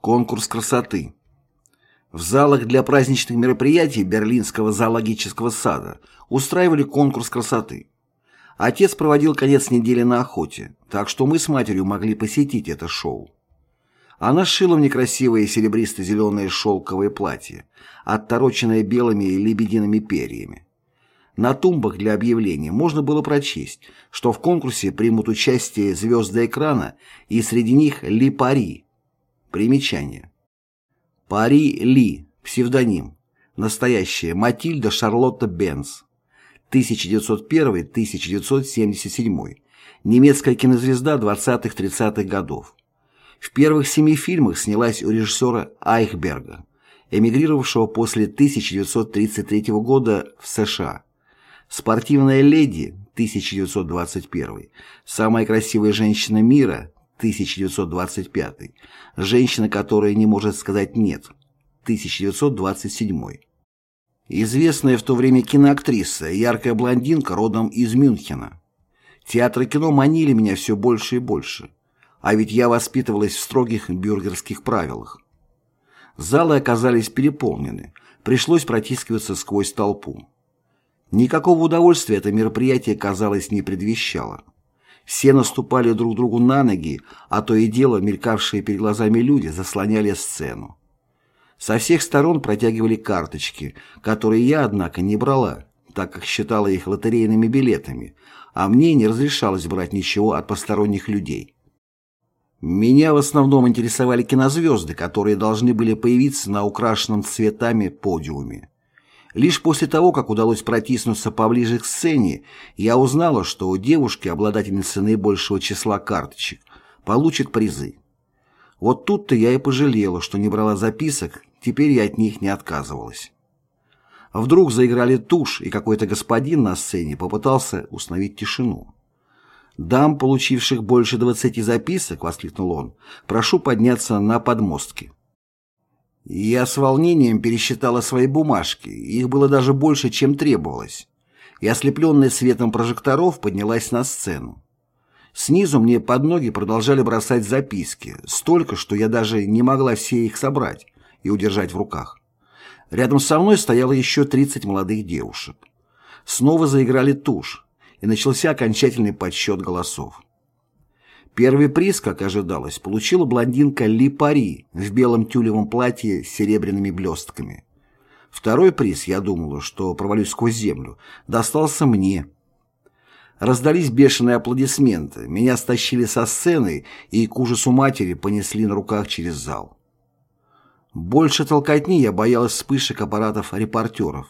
Конкурс красоты. В залах для праздничных мероприятий Берлинского зоологического сада устраивали конкурс красоты. Отец проводил конец недели на охоте, так что мы с матерью могли посетить это шоу. Она сшила мне красивое серебристо-зеленое шелковое платье, оттороченное белыми и лебедиными перьями. На тумбах для объявлений можно было прочесть, что в конкурсе примут участие звезды экрана и среди них Ли Пари, Примечание. Пари Ли, псевдоним. Настоящая Матильда Шарлотта Бенц. 1901-1977. Немецкая кинозвезда 20-30-х годов. В первых семи фильмах снялась у режиссера Айхберга, эмигрировавшего после 1933 года в США. «Спортивная леди» 1921, «Самая красивая женщина мира» 1925. Женщина, которая не может сказать «нет». 1927. Известная в то время киноактриса, яркая блондинка родом из Мюнхена. Театр и кино манили меня все больше и больше. А ведь я воспитывалась в строгих бюргерских правилах. Залы оказались переполнены. Пришлось протискиваться сквозь толпу. Никакого удовольствия это мероприятие, казалось, не предвещало. Все наступали друг другу на ноги, а то и дело мелькавшие перед глазами люди заслоняли сцену. Со всех сторон протягивали карточки, которые я, однако, не брала, так как считала их лотерейными билетами, а мне не разрешалось брать ничего от посторонних людей. Меня в основном интересовали кинозвезды, которые должны были появиться на украшенном цветами подиуме. Лишь после того, как удалось протиснуться поближе к сцене, я узнала, что девушки, обладательницы наибольшего числа карточек, получат призы. Вот тут-то я и пожалела, что не брала записок, теперь я от них не отказывалась. Вдруг заиграли тушь, и какой-то господин на сцене попытался установить тишину. «Дам, получивших больше двадцати записок», — воскликнул он, — «прошу подняться на подмостки». Я с волнением пересчитала свои бумажки, их было даже больше, чем требовалось. И ослепленная светом прожекторов поднялась на сцену. Снизу мне под ноги продолжали бросать записки, столько, что я даже не могла все их собрать и удержать в руках. Рядом со мной стояло еще 30 молодых девушек. Снова заиграли тушь, и начался окончательный подсчет голосов. Первый приз, как ожидалось, получила блондинка Ли Пари в белом тюлевом платье с серебряными блестками. Второй приз, я думала, что провалюсь сквозь землю, достался мне. Раздались бешеные аплодисменты, меня стащили со сцены и, к ужасу матери, понесли на руках через зал. Больше толкотни я боялась вспышек аппаратов репортеров.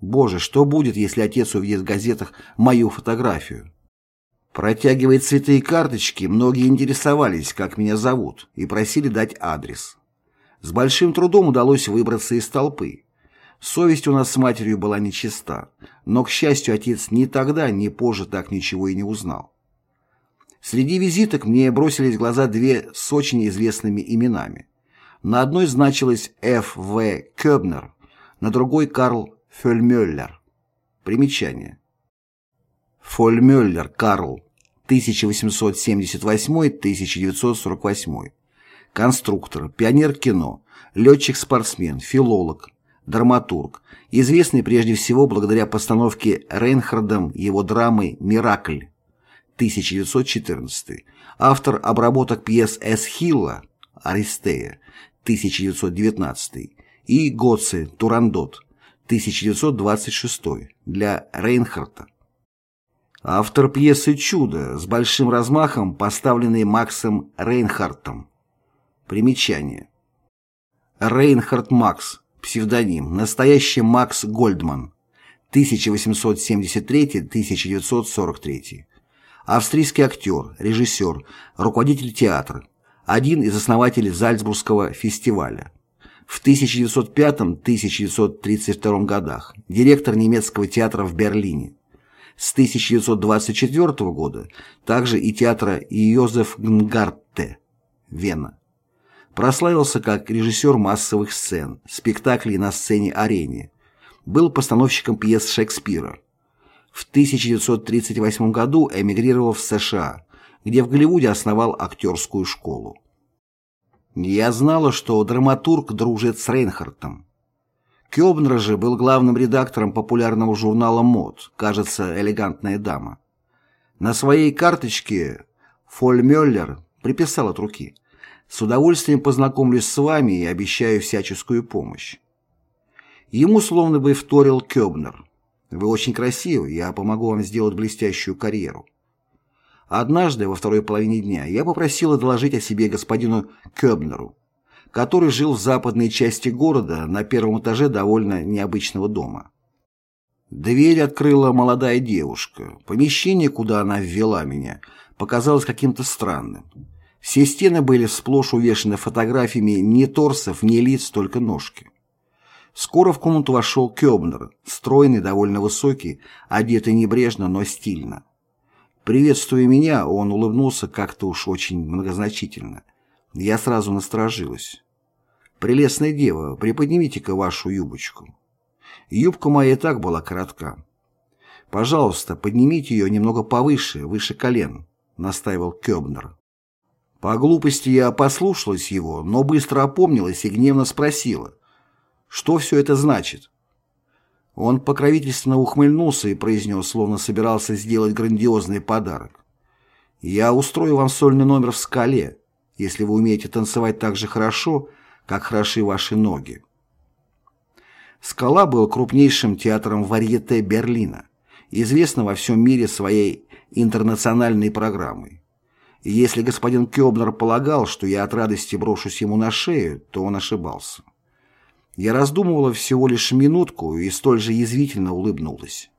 Боже, что будет, если отец увидит в газетах мою фотографию? Протягивая цветы и карточки, многие интересовались, как меня зовут, и просили дать адрес. С большим трудом удалось выбраться из толпы. Совесть у нас с матерью была нечиста, но, к счастью, отец ни тогда, ни позже так ничего и не узнал. Среди визиток мне бросились в глаза две с очень известными именами. На одной значилось Ф. В. Кёбнер, на другой Карл Фельмюллер. Примечание. Фольмюллер Карл, 1878-1948. Конструктор, пионер кино, летчик-спортсмен, филолог, драматург, известный прежде всего благодаря постановке Рейнхардом его драмы «Миракль» 1914, автор обработок пьес С. Хилла «Аристея» 1919 и Готце «Турандот» 1926 для Рейнхарта. Автор пьесы «Чудо» с большим размахом, поставленной Максом Рейнхартом. Примечание. Рейнхард Макс, псевдоним, настоящий Макс Гольдман, 1873-1943. Австрийский актер, режиссер, руководитель театра, один из основателей Зальцбургского фестиваля. В 1905-1932 годах директор немецкого театра в Берлине с 1924 года, также и театра Йозеф Гнгартте, Вена. Прославился как режиссер массовых сцен, спектаклей на сцене-арене. Был постановщиком пьес Шекспира. В 1938 году эмигрировал в США, где в Голливуде основал актерскую школу. Я знала, что драматург дружит с Рейнхартом. Кёбнер же был главным редактором популярного журнала «Мод», кажется, «Элегантная дама». На своей карточке Фольмёллер приписал от руки «С удовольствием познакомлюсь с вами и обещаю всяческую помощь». Ему словно бы вторил Кёбнер. «Вы очень красивы, я помогу вам сделать блестящую карьеру». Однажды, во второй половине дня, я попросила доложить о себе господину Кёбнеру, который жил в западной части города на первом этаже довольно необычного дома. Дверь открыла молодая девушка. Помещение, куда она ввела меня, показалось каким-то странным. Все стены были сплошь увешаны фотографиями не торсов, не лиц, только ножки. Скоро в комнату вошел Кёбнер, стройный, довольно высокий, одетый небрежно, но стильно. Приветствуя меня, он улыбнулся как-то уж очень многозначительно. Я сразу насторожилась. «Прелестная дева, приподнимите-ка вашу юбочку». Юбка моя и так была коротка. «Пожалуйста, поднимите ее немного повыше, выше колен», — настаивал Кёбнер. По глупости я послушалась его, но быстро опомнилась и гневно спросила, что все это значит. Он покровительственно ухмыльнулся и произнес, словно собирался сделать грандиозный подарок. «Я устрою вам сольный номер в скале, если вы умеете танцевать так же хорошо, как хороши ваши ноги». «Скала» был крупнейшим театром варьете Берлина, известным во всем мире своей интернациональной программой. И если господин Кёбнер полагал, что я от радости брошусь ему на шею, то он ошибался. Я раздумывала всего лишь минутку и столь же язвительно улыбнулась.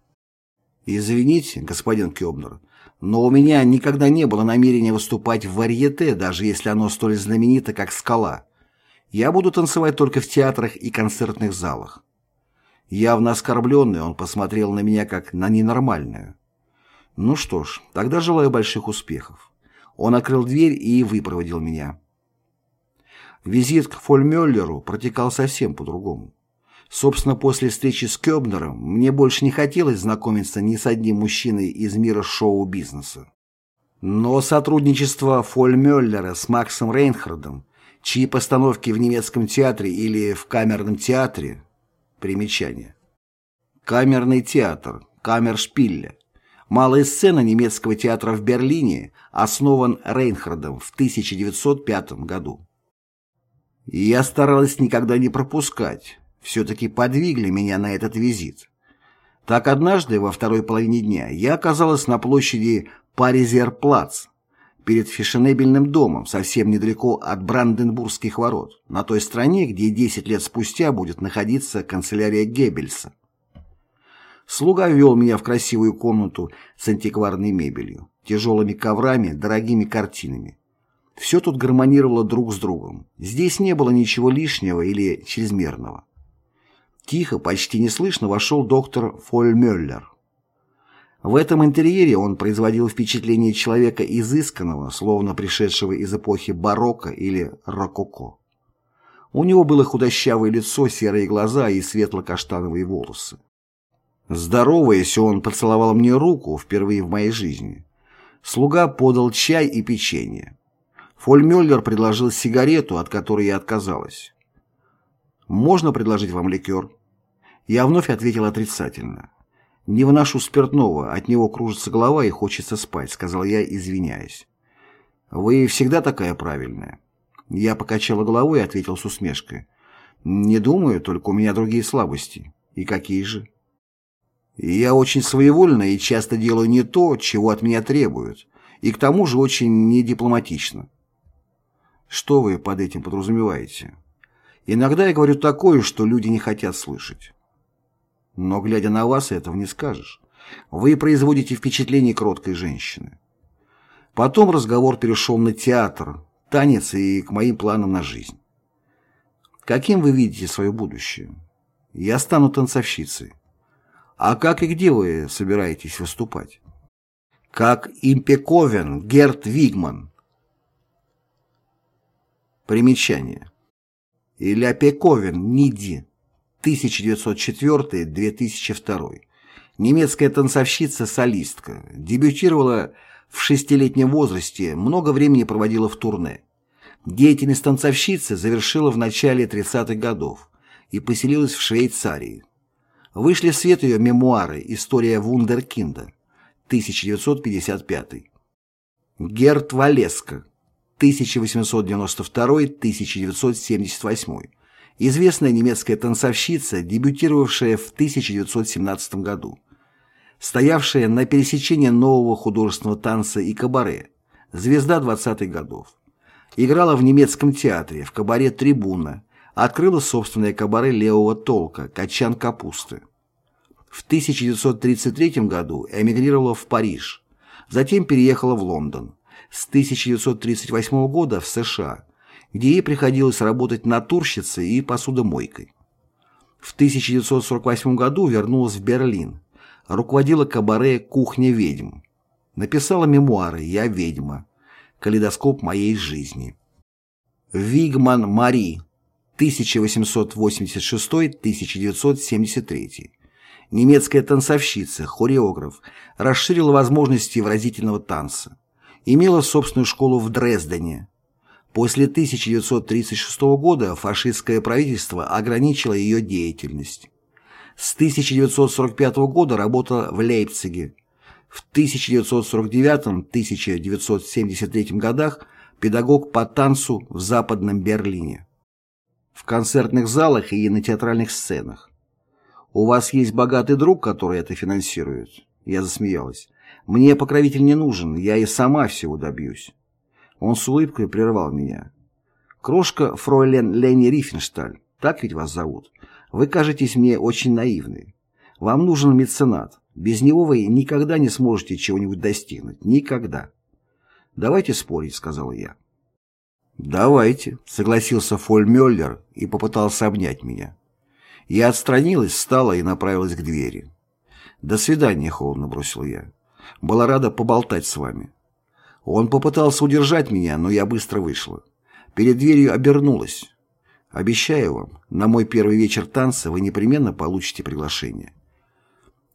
«Извините, господин Кёбнер, но у меня никогда не было намерения выступать в варьете, даже если оно столь знаменито, как «Скала». Я буду танцевать только в театрах и концертных залах». Явно оскорбленный, он посмотрел на меня как на ненормальную. Ну что ж, тогда желаю больших успехов. Он открыл дверь и выпроводил меня. Визит к Фольмёллеру протекал совсем по-другому. Собственно, после встречи с Кёбнером мне больше не хотелось знакомиться ни с одним мужчиной из мира шоу-бизнеса. Но сотрудничество Фольмёллера с Максом Рейнхардом, чьи постановки в немецком театре или в камерном театре примечание. Камерный театр, Камершпилле, малая сцена немецкого театра в Берлине, основан Рейнхардом в 1905 году. Я старалась никогда не пропускать. Все-таки подвигли меня на этот визит. Так однажды, во второй половине дня, я оказалась на площади Паризерплац, перед фешенебельным домом, совсем недалеко от Бранденбургских ворот, на той стороне, где 10 лет спустя будет находиться канцелярия Геббельса. Слуга вел меня в красивую комнату с антикварной мебелью, тяжелыми коврами, дорогими картинами. Все тут гармонировало друг с другом. Здесь не было ничего лишнего или чрезмерного. Тихо, почти неслышно вошел доктор Фольмёллер. В этом интерьере он производил впечатление человека изысканного, словно пришедшего из эпохи барокко или рококо. У него было худощавое лицо, серые глаза и светло-каштановые волосы. Здороваясь, он поцеловал мне руку впервые в моей жизни. Слуга подал чай и печенье. Фольмёллер предложил сигарету, от которой я отказалась. «Можно предложить вам ликер?» Я вновь ответил отрицательно. «Не выношу спиртного, от него кружится голова и хочется спать», — сказал я, извиняясь. «Вы всегда такая правильная». Я покачала головой и ответил с усмешкой. «Не думаю, только у меня другие слабости». «И какие же?» «Я очень своевольна и часто делаю не то, чего от меня требуют, и к тому же очень недипломатично». Что вы под этим подразумеваете? Иногда я говорю такое, что люди не хотят слышать. Но, глядя на вас, этого не скажешь. Вы производите впечатление кроткой женщины. Потом разговор перешел на театр, танец и к моим планам на жизнь. Каким вы видите свое будущее? Я стану танцовщицей. А как и где вы собираетесь выступать? Как Импековен Герт Вигман, Примечание. Илья Пековин, НИДИ, 1904-2002. Немецкая танцовщица-солистка. Дебютировала в шестилетнем возрасте, много времени проводила в турне. Деятельность танцовщицы завершила в начале 30-х годов и поселилась в Швейцарии. Вышли в свет ее мемуары «История вундеркинда» 1955. Герт Валеско 1892-1978. Известная немецкая танцовщица, дебютировавшая в 1917 году. Стоявшая на пересечении нового художественного танца и кабаре. Звезда 20-х годов. Играла в немецком театре, в кабаре «Трибуна», открыла собственное кабаре левого толка «Качан капусты». В 1933 году эмигрировала в Париж, затем переехала в Лондон. С 1938 года в США, где ей приходилось работать натурщицей и посудомойкой. В 1948 году вернулась в Берлин, руководила кабаре «Кухня ведьм». Написала мемуары «Я ведьма», «Калейдоскоп моей жизни». Вигман Мари, 1886-1973. Немецкая танцовщица, хореограф, расширила возможности выразительного танца. Имела собственную школу в Дрездене. После 1936 года фашистское правительство ограничило ее деятельность. С 1945 года работала в Лейпциге. В 1949-1973 годах педагог по танцу в Западном Берлине. В концертных залах и на театральных сценах. «У вас есть богатый друг, который это финансирует?» Я засмеялась. «Мне покровитель не нужен, я и сама всего добьюсь». Он с улыбкой прервал меня. «Крошка фройлен Лени Рифеншталь, так ведь вас зовут? Вы кажетесь мне очень наивной. Вам нужен меценат. Без него вы никогда не сможете чего-нибудь достигнуть. Никогда». «Давайте спорить», — сказал я. «Давайте», — согласился Фоль Мюллер и попытался обнять меня. Я отстранилась, встала и направилась к двери. «До свидания», — холодно бросил я. «Была рада поболтать с вами». Он попытался удержать меня, но я быстро вышла. Перед дверью обернулась. «Обещаю вам, на мой первый вечер танца вы непременно получите приглашение».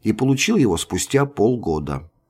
И получил его спустя полгода.